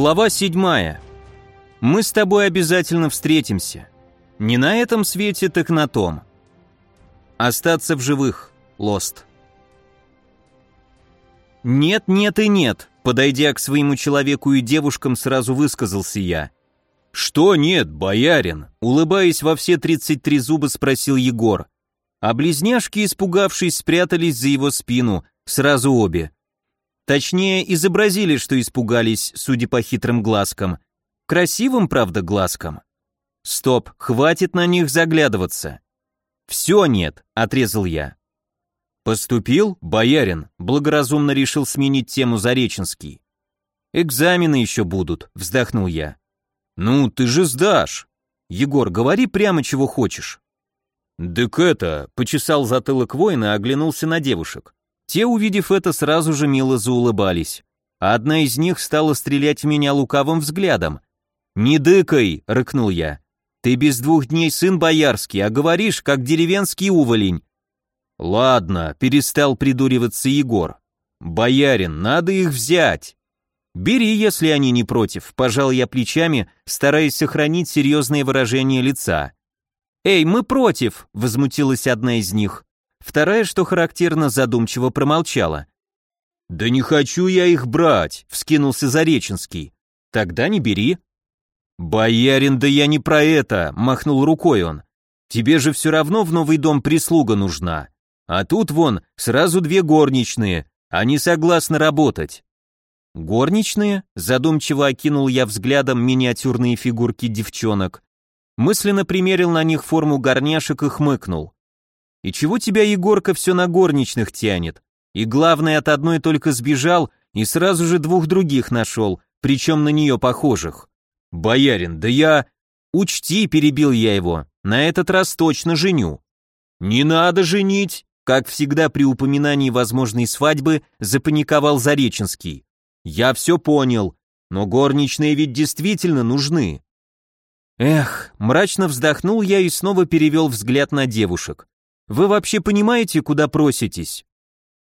Глава 7. Мы с тобой обязательно встретимся. Не на этом свете, так на том. Остаться в живых. Лост. Нет, нет и нет, подойдя к своему человеку и девушкам, сразу высказался я. Что нет, боярин? Улыбаясь во все 33 зуба, спросил Егор. А близняшки, испугавшись, спрятались за его спину, сразу обе. Точнее, изобразили, что испугались, судя по хитрым глазкам. Красивым, правда, глазкам. Стоп, хватит на них заглядываться. Все нет, отрезал я. Поступил, боярин, благоразумно решил сменить тему Зареченский. Экзамены еще будут, вздохнул я. Ну, ты же сдашь. Егор, говори прямо, чего хочешь. «Дык это...» — почесал затылок воина оглянулся на девушек. Те, увидев это, сразу же мило заулыбались. А одна из них стала стрелять в меня лукавым взглядом. «Не дыкай!» — рыкнул я. «Ты без двух дней сын боярский, а говоришь, как деревенский уволень». «Ладно», — перестал придуриваться Егор. «Боярин, надо их взять». «Бери, если они не против», — пожал я плечами, стараясь сохранить серьезное выражение лица. «Эй, мы против!» — возмутилась одна из них. Вторая, что характерно, задумчиво промолчала. «Да не хочу я их брать», — вскинулся Зареченский. «Тогда не бери». «Боярин, да я не про это», — махнул рукой он. «Тебе же все равно в новый дом прислуга нужна. А тут вон сразу две горничные, они согласны работать». «Горничные?» — задумчиво окинул я взглядом миниатюрные фигурки девчонок. Мысленно примерил на них форму горняшек и хмыкнул. И чего тебя Егорка все на горничных тянет? И главное, от одной только сбежал и сразу же двух других нашел, причем на нее похожих. Боярин, да я... Учти, перебил я его, на этот раз точно женю. Не надо женить, как всегда при упоминании возможной свадьбы, запаниковал Зареченский. Я все понял, но горничные ведь действительно нужны. Эх, мрачно вздохнул я и снова перевел взгляд на девушек. Вы вообще понимаете, куда проситесь?»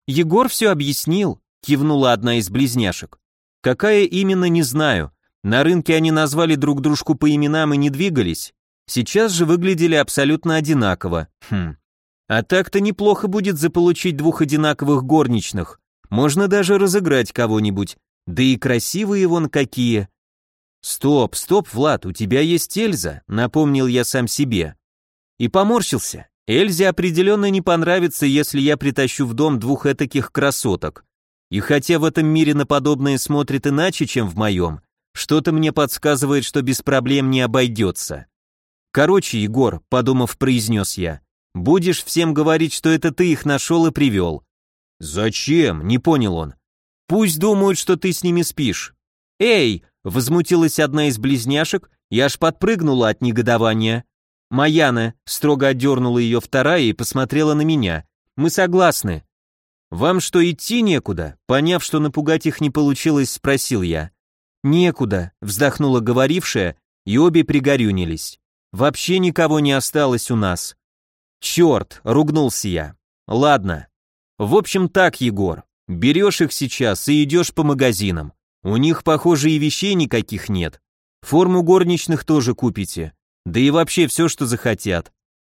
«Егор все объяснил», — кивнула одна из близняшек. «Какая именно, не знаю. На рынке они назвали друг дружку по именам и не двигались. Сейчас же выглядели абсолютно одинаково. Хм. А так-то неплохо будет заполучить двух одинаковых горничных. Можно даже разыграть кого-нибудь. Да и красивые вон какие. Стоп, стоп, Влад, у тебя есть Эльза, напомнил я сам себе. И поморщился. Эльзе определенно не понравится, если я притащу в дом двух этаких красоток. И хотя в этом мире на подобное смотрит иначе, чем в моем, что-то мне подсказывает, что без проблем не обойдется. Короче, Егор, подумав, произнес я, будешь всем говорить, что это ты их нашел и привел. Зачем? Не понял он. Пусть думают, что ты с ними спишь. Эй! Возмутилась одна из близняшек, я аж подпрыгнула от негодования. «Маяна», — строго отдернула ее вторая и посмотрела на меня. «Мы согласны». «Вам что, идти некуда?» Поняв, что напугать их не получилось, спросил я. «Некуда», — вздохнула говорившая, и обе пригорюнились. «Вообще никого не осталось у нас». «Черт», — ругнулся я. «Ладно. В общем так, Егор, берешь их сейчас и идешь по магазинам. У них, похоже, и вещей никаких нет. Форму горничных тоже купите. Да и вообще все, что захотят.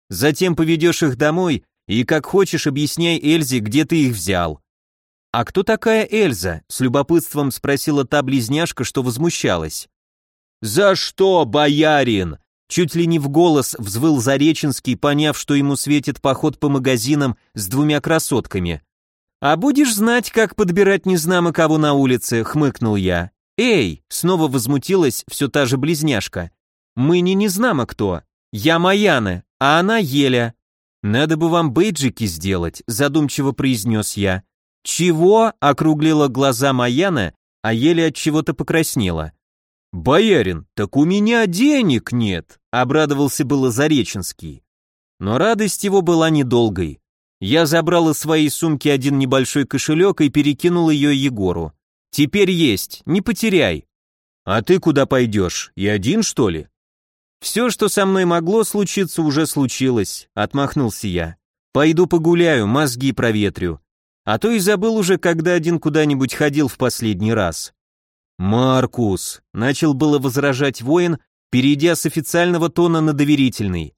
Затем поведешь их домой и как хочешь объясняй Эльзе, где ты их взял. А кто такая Эльза? С любопытством спросила та близняшка, что возмущалась. За что, боярин? Чуть ли не в голос взвыл Зареченский, поняв, что ему светит поход по магазинам с двумя красотками. «А будешь знать, как подбирать незнамо кого на улице», — хмыкнул я. «Эй!» — снова возмутилась все та же близняшка. Мы не незнамо кто. Я Маяна, а она Еля. Надо бы вам бейджики сделать, задумчиво произнес я. Чего? округлила глаза Маяна, а Еля от чего-то покраснела. Боярин, так у меня денег нет, обрадовался было Зареченский. Но радость его была недолгой. Я забрал из своей сумки один небольшой кошелек и перекинул ее Егору. Теперь есть, не потеряй. А ты куда пойдешь? И один, что ли? «Все, что со мной могло случиться, уже случилось», — отмахнулся я. «Пойду погуляю, мозги проветрю. А то и забыл уже, когда один куда-нибудь ходил в последний раз». «Маркус», — начал было возражать воин, перейдя с официального тона на доверительный.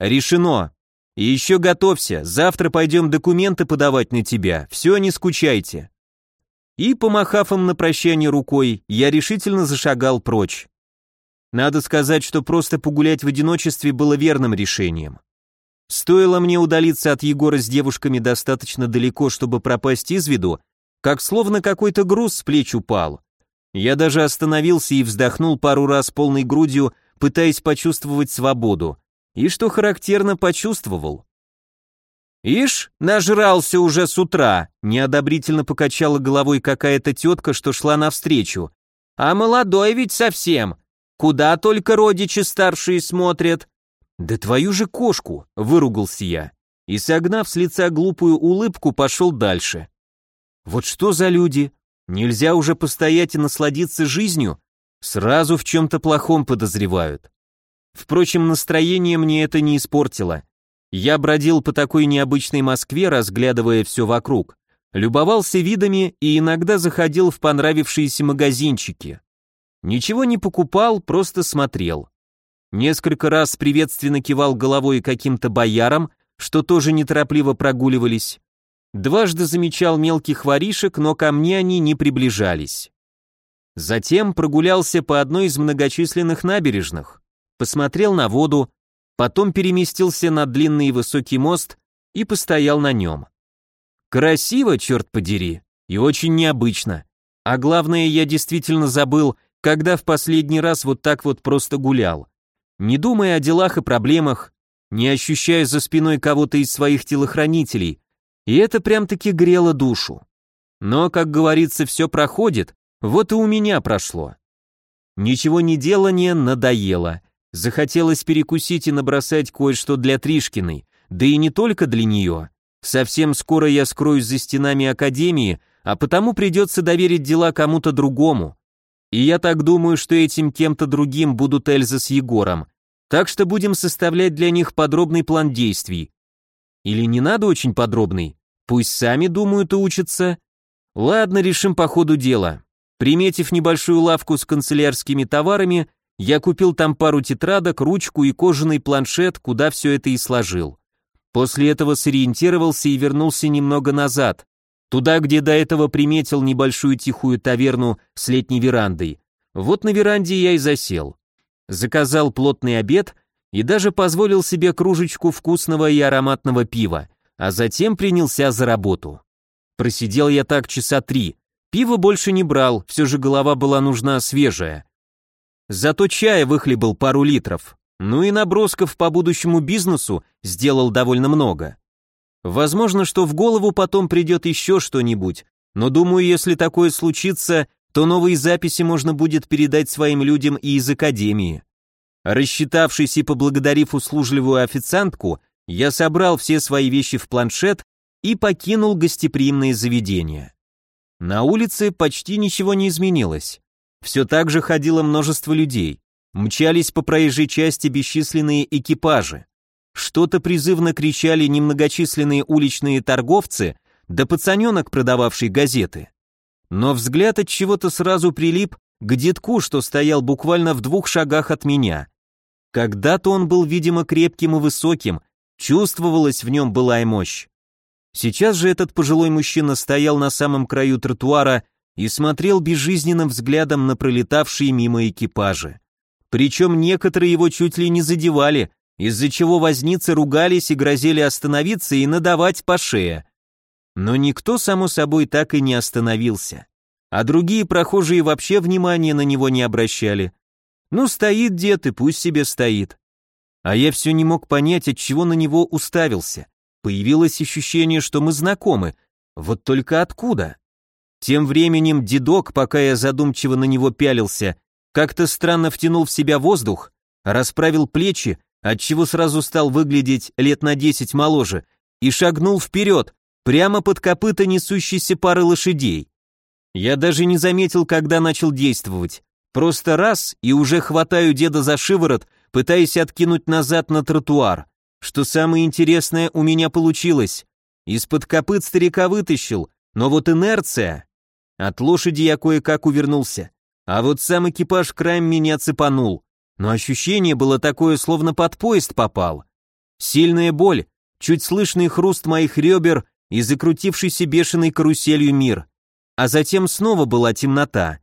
«Решено. И еще готовься, завтра пойдем документы подавать на тебя, все, не скучайте». И, помахав им на прощание рукой, я решительно зашагал прочь. Надо сказать, что просто погулять в одиночестве было верным решением. Стоило мне удалиться от Егора с девушками достаточно далеко, чтобы пропасть из виду, как словно какой-то груз с плеч упал. Я даже остановился и вздохнул пару раз полной грудью, пытаясь почувствовать свободу. И что характерно, почувствовал. «Ишь, нажрался уже с утра», — неодобрительно покачала головой какая-то тетка, что шла навстречу. «А молодой ведь совсем. Куда только родичи старшие смотрят». «Да твою же кошку!» — выругался я. И, согнав с лица глупую улыбку, пошел дальше. «Вот что за люди? Нельзя уже постоять и насладиться жизнью? Сразу в чем-то плохом подозревают». Впрочем, настроение мне это не испортило. Я бродил по такой необычной Москве, разглядывая все вокруг, любовался видами и иногда заходил в понравившиеся магазинчики. Ничего не покупал, просто смотрел. Несколько раз приветственно кивал головой каким-то боярам, что тоже неторопливо прогуливались. Дважды замечал мелких воришек, но ко мне они не приближались. Затем прогулялся по одной из многочисленных набережных, посмотрел на воду, потом переместился на длинный и высокий мост и постоял на нем. Красиво, черт подери, и очень необычно. А главное, я действительно забыл, когда в последний раз вот так вот просто гулял. Не думая о делах и проблемах, не ощущая за спиной кого-то из своих телохранителей, и это прям-таки грело душу. Но, как говорится, все проходит, вот и у меня прошло. Ничего не делание надоело. Захотелось перекусить и набросать кое-что для Тришкиной, да и не только для нее. Совсем скоро я скроюсь за стенами Академии, а потому придется доверить дела кому-то другому. И я так думаю, что этим кем-то другим будут Эльза с Егором. Так что будем составлять для них подробный план действий. Или не надо очень подробный? Пусть сами думают и учатся. Ладно, решим по ходу дела. Приметив небольшую лавку с канцелярскими товарами, я купил там пару тетрадок, ручку и кожаный планшет, куда все это и сложил. После этого сориентировался и вернулся немного назад, туда, где до этого приметил небольшую тихую таверну с летней верандой. Вот на веранде я и засел. Заказал плотный обед и даже позволил себе кружечку вкусного и ароматного пива, а затем принялся за работу. Просидел я так часа три. Пива больше не брал, все же голова была нужна свежая. Зато чая выхлебал пару литров. Ну и набросков по будущему бизнесу сделал довольно много. Возможно, что в голову потом придет еще что-нибудь, но думаю, если такое случится, то новые записи можно будет передать своим людям и из академии. Рассчитавшись и поблагодарив услужливую официантку, я собрал все свои вещи в планшет и покинул гостеприимное заведение. На улице почти ничего не изменилось. Все так же ходило множество людей. Мчались по проезжей части бесчисленные экипажи. Что-то призывно кричали немногочисленные уличные торговцы, да пацаненок, продававший газеты. Но взгляд от чего-то сразу прилип к детку, что стоял буквально в двух шагах от меня. Когда-то он был, видимо, крепким и высоким, чувствовалась в нем былая мощь. Сейчас же этот пожилой мужчина стоял на самом краю тротуара и смотрел безжизненным взглядом на пролетавшие мимо экипажи. Причем некоторые его чуть ли не задевали, из-за чего возницы ругались и грозили остановиться и надавать по шее. Но никто, само собой, так и не остановился. А другие прохожие вообще внимания на него не обращали. Ну, стоит дед и пусть себе стоит. А я все не мог понять, от чего на него уставился. Появилось ощущение, что мы знакомы. Вот только откуда? Тем временем дедок, пока я задумчиво на него пялился, как-то странно втянул в себя воздух, расправил плечи, отчего сразу стал выглядеть лет на десять моложе, и шагнул вперед, прямо под копыта несущейся пары лошадей. Я даже не заметил, когда начал действовать. Просто раз, и уже хватаю деда за шиворот, пытаясь откинуть назад на тротуар. Что самое интересное у меня получилось. Из-под копыт старика вытащил, но вот инерция... От лошади я кое-как увернулся. А вот сам экипаж краем меня цепанул, но ощущение было такое, словно под поезд попал. Сильная боль, чуть слышный хруст моих ребер и закрутившийся бешеной каруселью мир. А затем снова была темнота.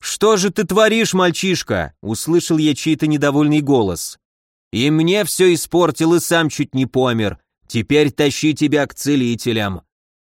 «Что же ты творишь, мальчишка?» — услышал я чей-то недовольный голос. «И мне все испортил и сам чуть не помер. Теперь тащи тебя к целителям».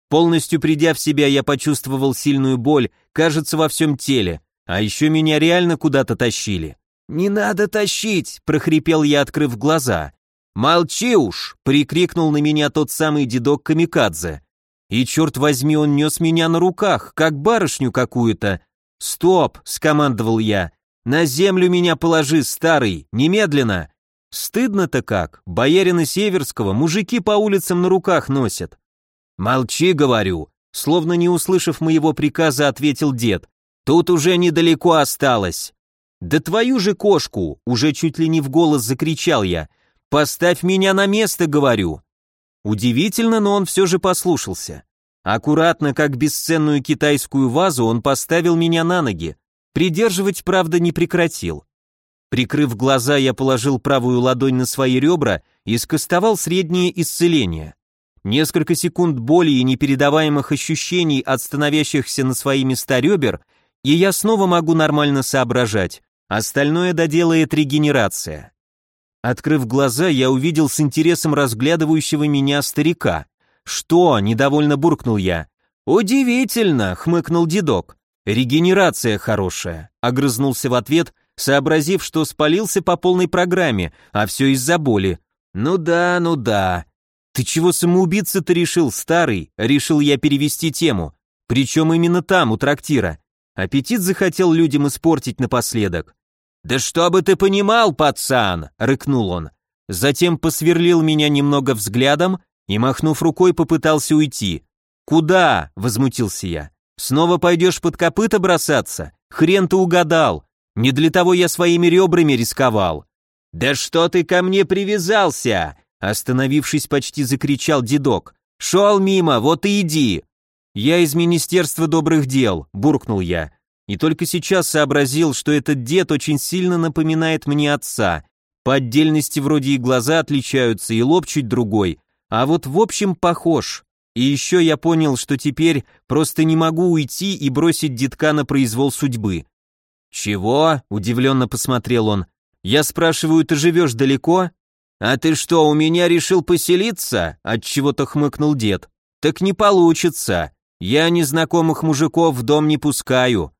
Полностью придя в себя, я почувствовал сильную боль, кажется, во всем теле, а еще меня реально куда-то тащили. «Не надо тащить!» — прохрипел я, открыв глаза. «Молчи уж!» — прикрикнул на меня тот самый дедок Камикадзе. И, черт возьми, он нес меня на руках, как барышню какую-то. «Стоп!» — скомандовал я. «На землю меня положи, старый, немедленно!» Стыдно-то как, боярина Северского мужики по улицам на руках носят. «Молчи, говорю!» Словно не услышав моего приказа, ответил дед. «Тут уже недалеко осталось!» «Да твою же кошку!» Уже чуть ли не в голос закричал я. «Поставь меня на место, говорю!» Удивительно, но он все же послушался. Аккуратно, как бесценную китайскую вазу, он поставил меня на ноги. Придерживать, правда, не прекратил. Прикрыв глаза, я положил правую ладонь на свои ребра и скостовал среднее исцеление. Несколько секунд боли и непередаваемых ощущений от становящихся на свои места ребер, и я снова могу нормально соображать. Остальное доделает регенерация. Открыв глаза, я увидел с интересом разглядывающего меня старика. «Что?» — недовольно буркнул я. «Удивительно!» — хмыкнул дедок. «Регенерация хорошая», — огрызнулся в ответ, сообразив, что спалился по полной программе, а все из-за боли. «Ну да, ну да». «Ты чего самоубиться-то решил, старый?» — решил я перевести тему. Причем именно там, у трактира. Аппетит захотел людям испортить напоследок. «Да чтобы ты понимал, пацан!» — рыкнул он. Затем посверлил меня немного взглядом и, махнув рукой, попытался уйти. «Куда?» — возмутился я. «Снова пойдешь под копыта бросаться? Хрен ты угадал! Не для того я своими ребрами рисковал!» «Да что ты ко мне привязался?» Остановившись, почти закричал дедок. «Шел мимо, вот и иди!» «Я из Министерства добрых дел», — буркнул я. И только сейчас сообразил, что этот дед очень сильно напоминает мне отца. По отдельности вроде и глаза отличаются, и лоб чуть другой, а вот в общем похож. И еще я понял, что теперь просто не могу уйти и бросить детка на произвол судьбы. «Чего?» – удивленно посмотрел он. «Я спрашиваю, ты живешь далеко?» «А ты что, у меня решил поселиться?» – отчего-то хмыкнул дед. «Так не получится. Я незнакомых мужиков в дом не пускаю.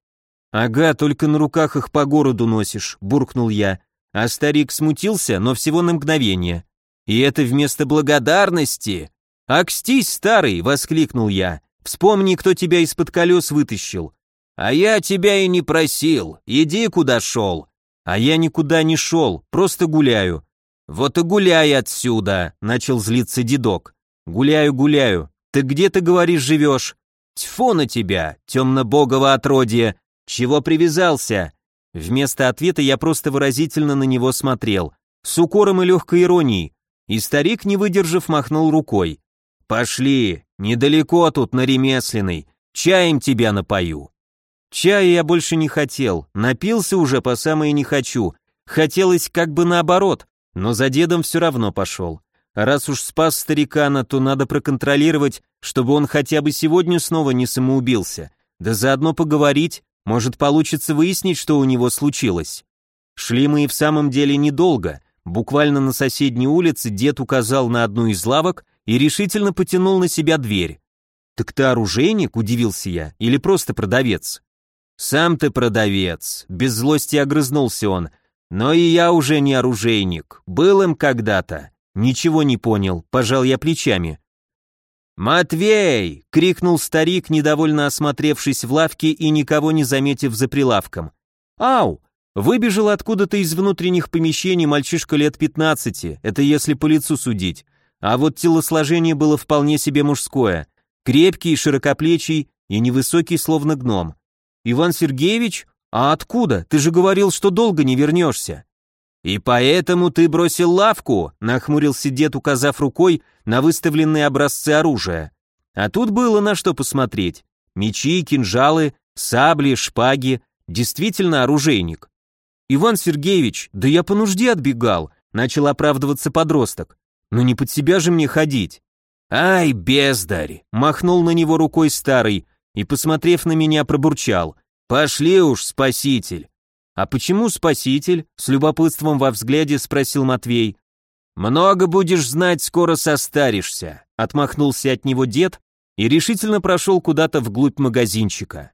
«Ага, только на руках их по городу носишь», — буркнул я. А старик смутился, но всего на мгновение. «И это вместо благодарности!» «Акстись, старый!» — воскликнул я. «Вспомни, кто тебя из-под колес вытащил». «А я тебя и не просил. Иди, куда шел». «А я никуда не шел, просто гуляю». «Вот и гуляй отсюда», — начал злиться дедок. «Гуляю, гуляю. Ты где, ты говоришь, живешь?» «Тьфу на тебя, темно-богово отродье!» «Чего привязался?» Вместо ответа я просто выразительно на него смотрел, с укором и легкой иронией, и старик, не выдержав, махнул рукой. «Пошли, недалеко тут, на ремесленный, чаем тебя напою». Чая я больше не хотел, напился уже по самое не хочу, хотелось как бы наоборот, но за дедом все равно пошел. Раз уж спас старикана, то надо проконтролировать, чтобы он хотя бы сегодня снова не самоубился, да заодно поговорить, может, получится выяснить, что у него случилось. Шли мы и в самом деле недолго. Буквально на соседней улице дед указал на одну из лавок и решительно потянул на себя дверь. «Так ты оружейник?» – удивился я. «Или просто продавец?» «Сам ты продавец», – без злости огрызнулся он. «Но и я уже не оружейник. Был им когда-то». «Ничего не понял», – пожал я плечами. «Матвей!» — крикнул старик, недовольно осмотревшись в лавке и никого не заметив за прилавком. «Ау!» Выбежал откуда-то из внутренних помещений мальчишка лет пятнадцати, это если по лицу судить. А вот телосложение было вполне себе мужское. Крепкий, широкоплечий и невысокий, словно гном. «Иван Сергеевич? А откуда? Ты же говорил, что долго не вернешься». «И поэтому ты бросил лавку?» — нахмурился дед, указав рукой на выставленные образцы оружия. А тут было на что посмотреть. Мечи, кинжалы, сабли, шпаги, Действительно оружейник. Иван Сергеевич, да я по нужде отбегал, начал оправдываться подросток. Но не под себя же мне ходить. Ай, бездарь, махнул на него рукой старый и, посмотрев на меня, пробурчал. Пошли уж, спаситель. А почему спаситель? С любопытством во взгляде спросил Матвей. Много будешь знать, скоро состаришься. Отмахнулся от него дед и решительно прошел куда-то вглубь магазинчика.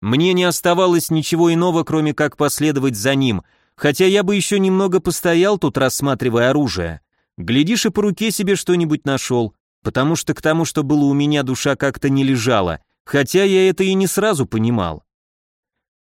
Мне не оставалось ничего иного, кроме как последовать за ним, хотя я бы еще немного постоял тут, рассматривая оружие. Глядишь, и по руке себе что-нибудь нашел, потому что к тому, что было у меня, душа как-то не лежала, хотя я это и не сразу понимал.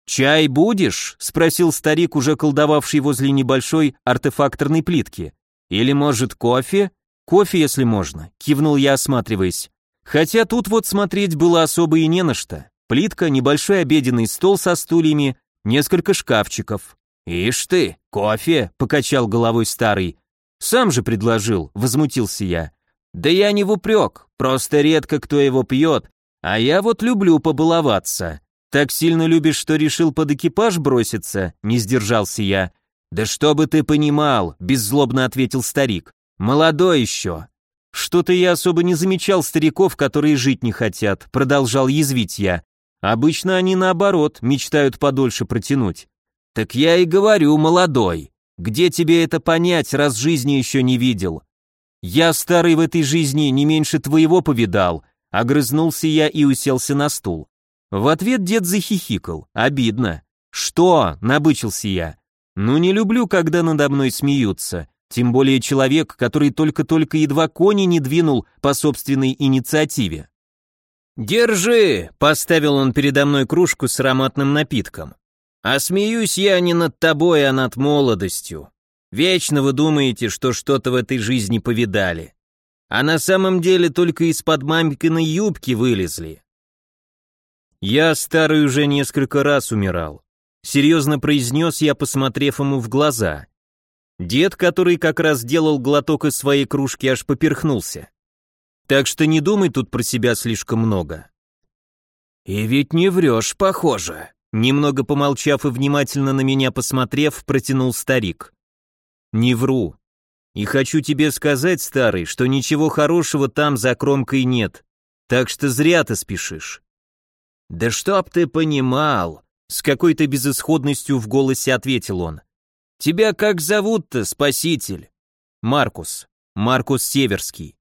«Чай будешь?» — спросил старик, уже колдовавший возле небольшой артефакторной плитки. «Или, может, кофе?» «Кофе, если можно», — кивнул я, осматриваясь. Хотя тут вот смотреть было особо и не на что. Плитка, небольшой обеденный стол со стульями, несколько шкафчиков. «Ишь ты, кофе!» — покачал головой старый. «Сам же предложил», — возмутился я. «Да я не в упрек, просто редко кто его пьет, а я вот люблю побаловаться. Так сильно любишь, что решил под экипаж броситься?» — не сдержался я. «Да чтобы ты понимал», — беззлобно ответил старик. «Молодой еще». «Что-то я особо не замечал стариков, которые жить не хотят», — продолжал язвить я. «Обычно они наоборот, мечтают подольше протянуть». «Так я и говорю, молодой. Где тебе это понять, раз жизни еще не видел?» «Я старый в этой жизни не меньше твоего повидал», — огрызнулся я и уселся на стул. В ответ дед захихикал. Обидно. «Что?» — набычился я. «Ну не люблю, когда надо мной смеются. Тем более человек, который только-только едва кони не двинул по собственной инициативе. «Держи!» — поставил он передо мной кружку с ароматным напитком. «А смеюсь я не над тобой, а над молодостью. Вечно вы думаете, что что-то в этой жизни повидали. А на самом деле только из-под мамкиной юбки вылезли». «Я старый уже несколько раз умирал», — серьезно произнес я, посмотрев ему в глаза. Дед, который как раз делал глоток из своей кружки, аж поперхнулся. Так что не думай тут про себя слишком много. И ведь не врешь, похоже. Немного помолчав и внимательно на меня посмотрев, протянул старик. Не вру. И хочу тебе сказать, старый, что ничего хорошего там за кромкой нет. Так что зря ты спешишь. Да чтоб ты понимал, с какой-то безысходностью в голосе ответил он. Тебя как зовут-то, спаситель? Маркус. Маркус Северский.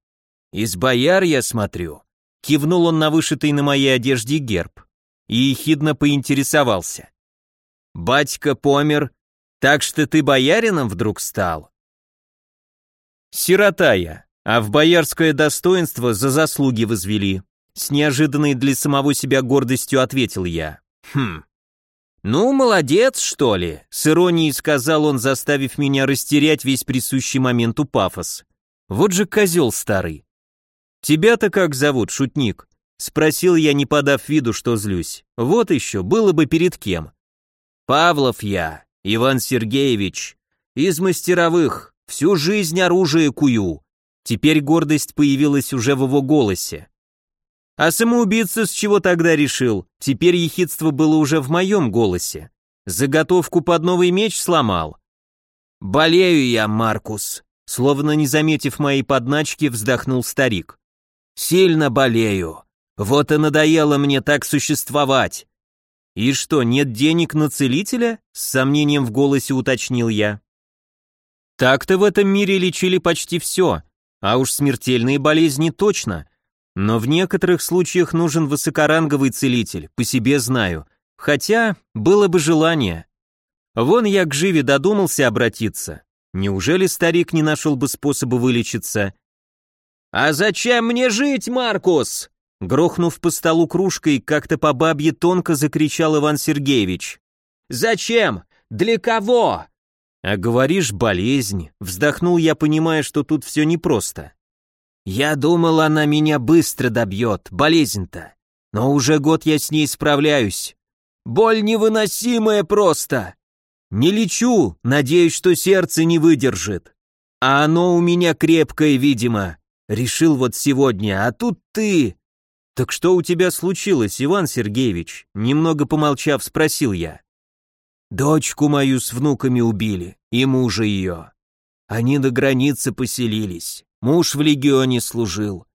Из бояр я смотрю. Кивнул он на вышитый на моей одежде герб и ехидно поинтересовался. Батька помер, так что ты боярином вдруг стал? Сирота я, а в боярское достоинство за заслуги возвели. С неожиданной для самого себя гордостью ответил я. Хм, «Ну, молодец, что ли?» — с иронией сказал он, заставив меня растерять весь присущий моменту пафос. «Вот же козел старый!» «Тебя-то как зовут, шутник?» — спросил я, не подав виду, что злюсь. «Вот еще, было бы перед кем». «Павлов я, Иван Сергеевич, из мастеровых, всю жизнь оружие кую». Теперь гордость появилась уже в его голосе. А самоубийца с чего тогда решил? Теперь ехидство было уже в моем голосе. Заготовку под новый меч сломал. «Болею я, Маркус», словно не заметив моей подначки, вздохнул старик. «Сильно болею. Вот и надоело мне так существовать». «И что, нет денег на целителя?» С сомнением в голосе уточнил я. Так-то в этом мире лечили почти все, а уж смертельные болезни точно. Но в некоторых случаях нужен высокоранговый целитель, по себе знаю. Хотя, было бы желание. Вон я к Живе додумался обратиться. Неужели старик не нашел бы способа вылечиться? «А зачем мне жить, Маркус?» Грохнув по столу кружкой, как-то по бабье тонко закричал Иван Сергеевич. «Зачем? Для кого?» «А говоришь, болезнь», вздохнул я, понимая, что тут все непросто. Я думал, она меня быстро добьет, болезнь-то. Но уже год я с ней справляюсь. Боль невыносимая просто. Не лечу, надеюсь, что сердце не выдержит. А оно у меня крепкое, видимо. Решил вот сегодня, а тут ты. Так что у тебя случилось, Иван Сергеевич? Немного помолчав, спросил я. Дочку мою с внуками убили, и мужа ее. Они на границе поселились, муж в легионе служил.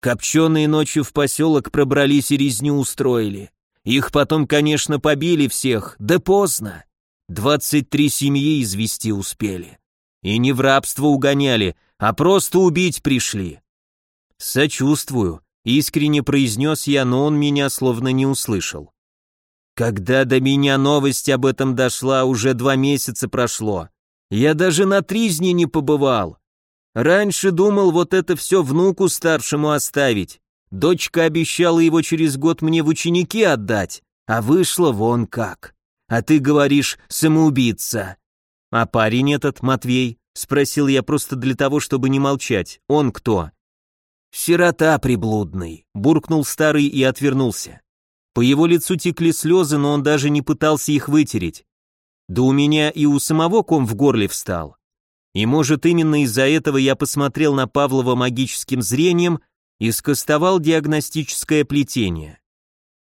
Копченые ночью в поселок пробрались и резню устроили. Их потом, конечно, побили всех, да поздно. Двадцать три семьи извести успели. И не в рабство угоняли, а просто убить пришли. Сочувствую, искренне произнес я, но он меня словно не услышал. Когда до меня новость об этом дошла, уже два месяца прошло. Я даже на тризне не побывал. Раньше думал вот это все внуку старшему оставить. Дочка обещала его через год мне в ученики отдать, а вышло вон как. А ты говоришь самоубийца. А парень этот, Матвей, спросил я просто для того, чтобы не молчать. Он кто? Сирота приблудный, буркнул старый и отвернулся. По его лицу текли слезы, но он даже не пытался их вытереть. Да у меня и у самого ком в горле встал. И может именно из-за этого я посмотрел на Павлова магическим зрением и скостовал диагностическое плетение.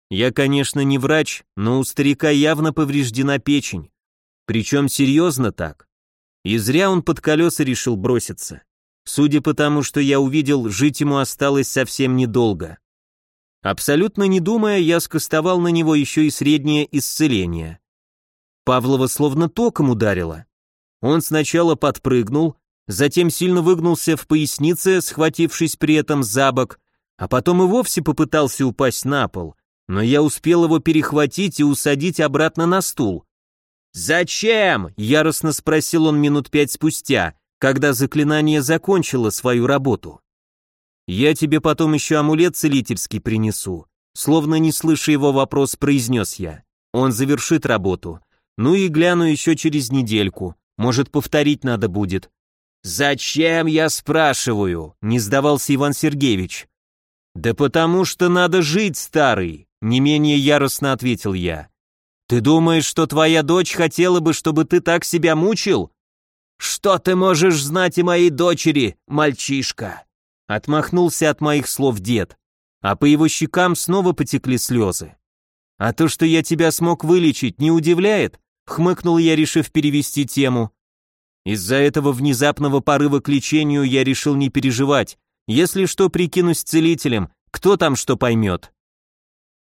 Я, конечно, не врач, но у старика явно повреждена печень. Причем серьезно так. И зря он под колеса решил броситься. Судя по тому, что я увидел, жить ему осталось совсем недолго. Абсолютно не думая, я скостовал на него еще и среднее исцеление. Павлова словно током ударило. Он сначала подпрыгнул, затем сильно выгнулся в пояснице, схватившись при этом за бок, а потом и вовсе попытался упасть на пол, но я успел его перехватить и усадить обратно на стул. «Зачем?» — яростно спросил он минут пять спустя, когда заклинание закончило свою работу. «Я тебе потом еще амулет целительский принесу», словно не слыша его вопрос, произнес я. «Он завершит работу. Ну и гляну еще через недельку. Может, повторить надо будет. Зачем я спрашиваю? Не сдавался Иван Сергеевич. Да потому что надо жить, старый, не менее яростно ответил я. Ты думаешь, что твоя дочь хотела бы, чтобы ты так себя мучил? Что ты можешь знать о моей дочери, мальчишка? Отмахнулся от моих слов дед, а по его щекам снова потекли слезы. А то, что я тебя смог вылечить, не удивляет? Хмыкнул я, решив перевести тему. Из-за этого внезапного порыва к лечению я решил не переживать. Если что, прикинусь целителем, кто там что поймет.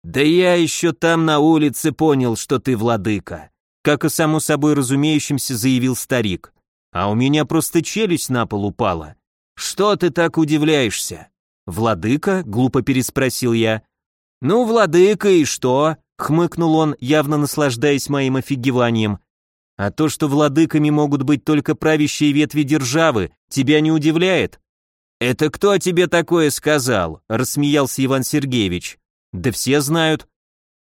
Да я еще там на улице понял, что ты владыка. Как и само собой разумеющимся заявил старик. А у меня просто челюсть на пол упала. Что ты так удивляешься? Владыка? Глупо переспросил я. Ну, владыка и что? Хмыкнул он, явно наслаждаясь моим офигеванием. А то, что владыками могут быть только правящие ветви державы, тебя не удивляет? Это кто тебе такое сказал? рассмеялся Иван Сергеевич. Да все знают.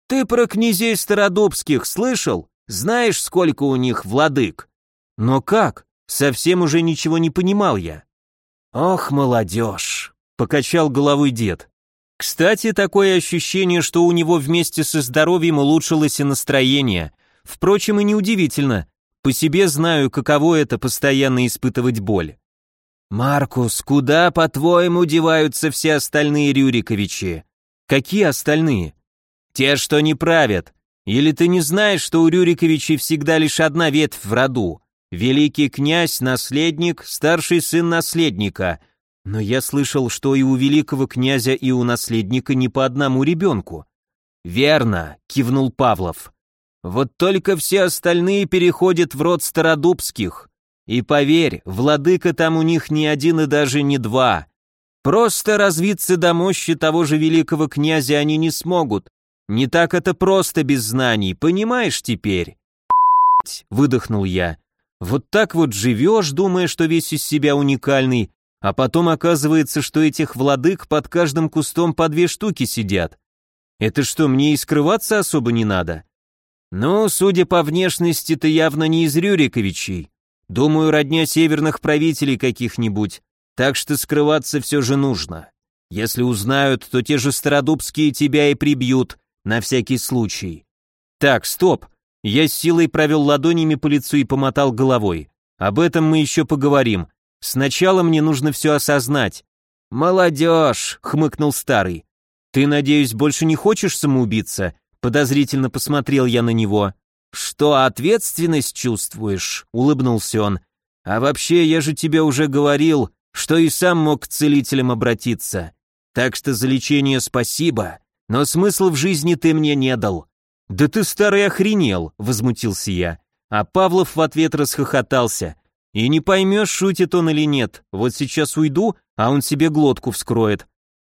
Ты про князей Стародубских слышал? Знаешь, сколько у них владык? Но как? Совсем уже ничего не понимал я. Ох, молодежь, покачал головой дед. Кстати, такое ощущение, что у него вместе со здоровьем улучшилось и настроение. Впрочем, и неудивительно. По себе знаю, каково это постоянно испытывать боль. «Маркус, куда, по-твоему, деваются все остальные Рюриковичи?» «Какие остальные?» «Те, что не правят. Или ты не знаешь, что у Рюриковичей всегда лишь одна ветвь в роду? Великий князь, наследник, старший сын наследника — но я слышал, что и у великого князя, и у наследника не по одному ребенку. Верно, кивнул Павлов. Вот только все остальные переходят в род Стародубских. И поверь, владыка там у них не один и даже не два. Просто развиться до мощи того же великого князя они не смогут. Не так это просто без знаний, понимаешь теперь? Выдохнул я. Вот так вот живешь, думая, что весь из себя уникальный, а потом оказывается, что этих владык под каждым кустом по две штуки сидят. Это что, мне и скрываться особо не надо? Ну, судя по внешности, ты явно не из Рюриковичей. Думаю, родня северных правителей каких-нибудь, так что скрываться все же нужно. Если узнают, то те же стародубские тебя и прибьют, на всякий случай. Так, стоп. Я с силой провел ладонями по лицу и помотал головой. Об этом мы еще поговорим. Сначала мне нужно все осознать. Молодежь, хмыкнул старый. Ты, надеюсь, больше не хочешь самоубиться? Подозрительно посмотрел я на него. «Что, ответственность чувствуешь?» — улыбнулся он. «А вообще, я же тебе уже говорил, что и сам мог к целителям обратиться. Так что за лечение спасибо, но смысл в жизни ты мне не дал». «Да ты старый охренел», — возмутился я. А Павлов в ответ расхохотался. «И не поймешь, шутит он или нет. Вот сейчас уйду, а он себе глотку вскроет».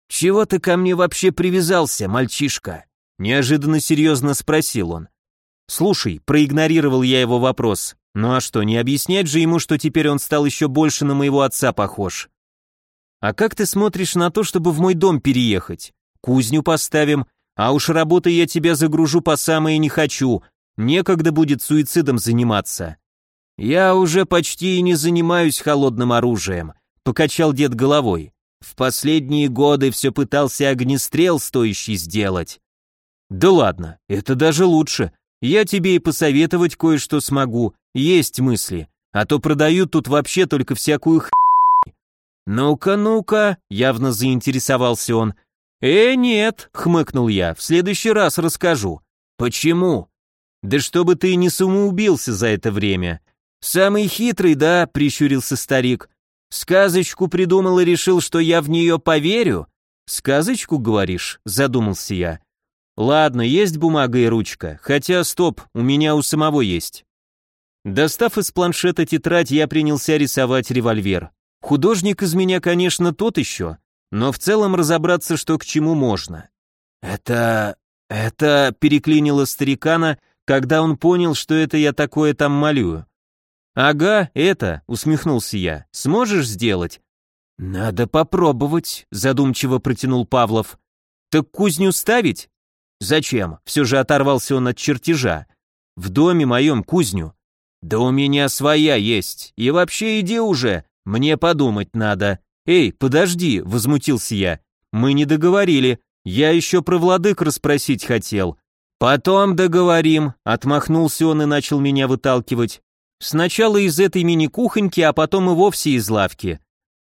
«Чего ты ко мне вообще привязался, мальчишка?» Неожиданно серьезно спросил он. «Слушай», — проигнорировал я его вопрос. «Ну а что, не объяснять же ему, что теперь он стал еще больше на моего отца похож?» «А как ты смотришь на то, чтобы в мой дом переехать? Кузню поставим, а уж работой я тебя загружу по самое не хочу, некогда будет суицидом заниматься». «Я уже почти и не занимаюсь холодным оружием», — покачал дед головой. «В последние годы все пытался огнестрел стоящий сделать». «Да ладно, это даже лучше. Я тебе и посоветовать кое-что смогу, есть мысли, а то продают тут вообще только всякую х... «Ну-ка, ну-ка», — явно заинтересовался он, «Э, нет», — хмыкнул я, — «в следующий раз расскажу». «Почему?» «Да чтобы ты не самоубился за это время». «Самый хитрый, да?» — прищурился старик. «Сказочку придумал и решил, что я в нее поверю?» «Сказочку, говоришь?» — задумался я. «Ладно, есть бумага и ручка, хотя, стоп, у меня у самого есть». Достав из планшета тетрадь, я принялся рисовать револьвер. Художник из меня, конечно, тот еще, но в целом разобраться, что к чему можно. «Это... это...» — переклинило старикана, когда он понял, что это я такое там малюю. «Ага, это», — усмехнулся я, — «сможешь сделать?» «Надо попробовать», — задумчиво протянул Павлов. «Так кузню ставить?» «Зачем?» — все же оторвался он от чертежа. «В доме моем кузню». «Да у меня своя есть, и вообще иди уже, мне подумать надо». «Эй, подожди», — возмутился я. «Мы не договорили. Я еще про владык расспросить хотел». «Потом договорим», — отмахнулся он и начал меня выталкивать. «Сначала из этой мини-кухоньки, а потом и вовсе из лавки.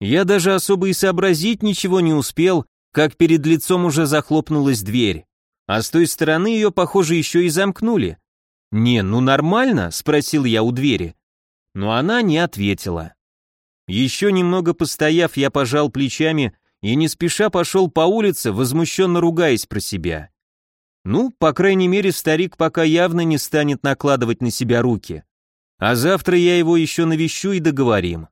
Я даже особо и сообразить ничего не успел, как перед лицом уже захлопнулась дверь. А с той стороны ее, похоже, еще и замкнули. «Не, ну нормально?» — спросил я у двери. Но она не ответила. Еще немного постояв, я пожал плечами и не спеша пошел по улице, возмущенно ругаясь про себя. Ну, по крайней мере, старик пока явно не станет накладывать на себя руки. А завтра я его еще навещу и договорим.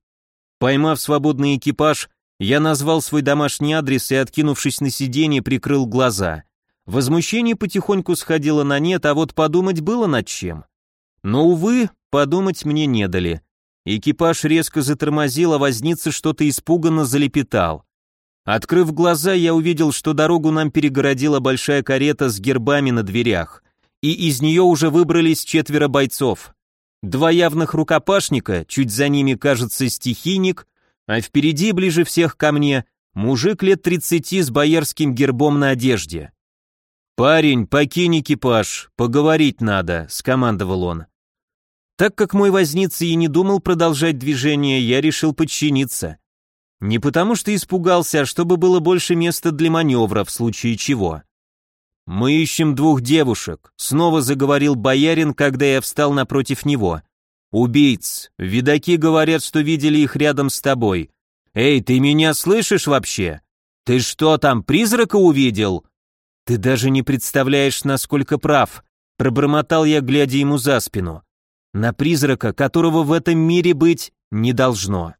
Поймав свободный экипаж, я назвал свой домашний адрес и, откинувшись на сиденье, прикрыл глаза. Возмущение потихоньку сходило на нет, а вот подумать было над чем. Но, увы, подумать мне не дали. Экипаж резко затормозил, а возница что-то испуганно залепетал. Открыв глаза, я увидел, что дорогу нам перегородила большая карета с гербами на дверях, и из нее уже выбрались четверо бойцов. Два явных рукопашника, чуть за ними, кажется, стихийник, а впереди, ближе всех ко мне, мужик лет тридцати с боярским гербом на одежде. «Парень, покинь экипаж, поговорить надо», — скомандовал он. Так как мой возница и не думал продолжать движение, я решил подчиниться. Не потому что испугался, а чтобы было больше места для маневра, в случае чего. «Мы ищем двух девушек», — снова заговорил боярин, когда я встал напротив него. «Убийц. Видаки говорят, что видели их рядом с тобой. Эй, ты меня слышишь вообще? Ты что там, призрака увидел?» «Ты даже не представляешь, насколько прав», — пробормотал я, глядя ему за спину на призрака, которого в этом мире быть не должно.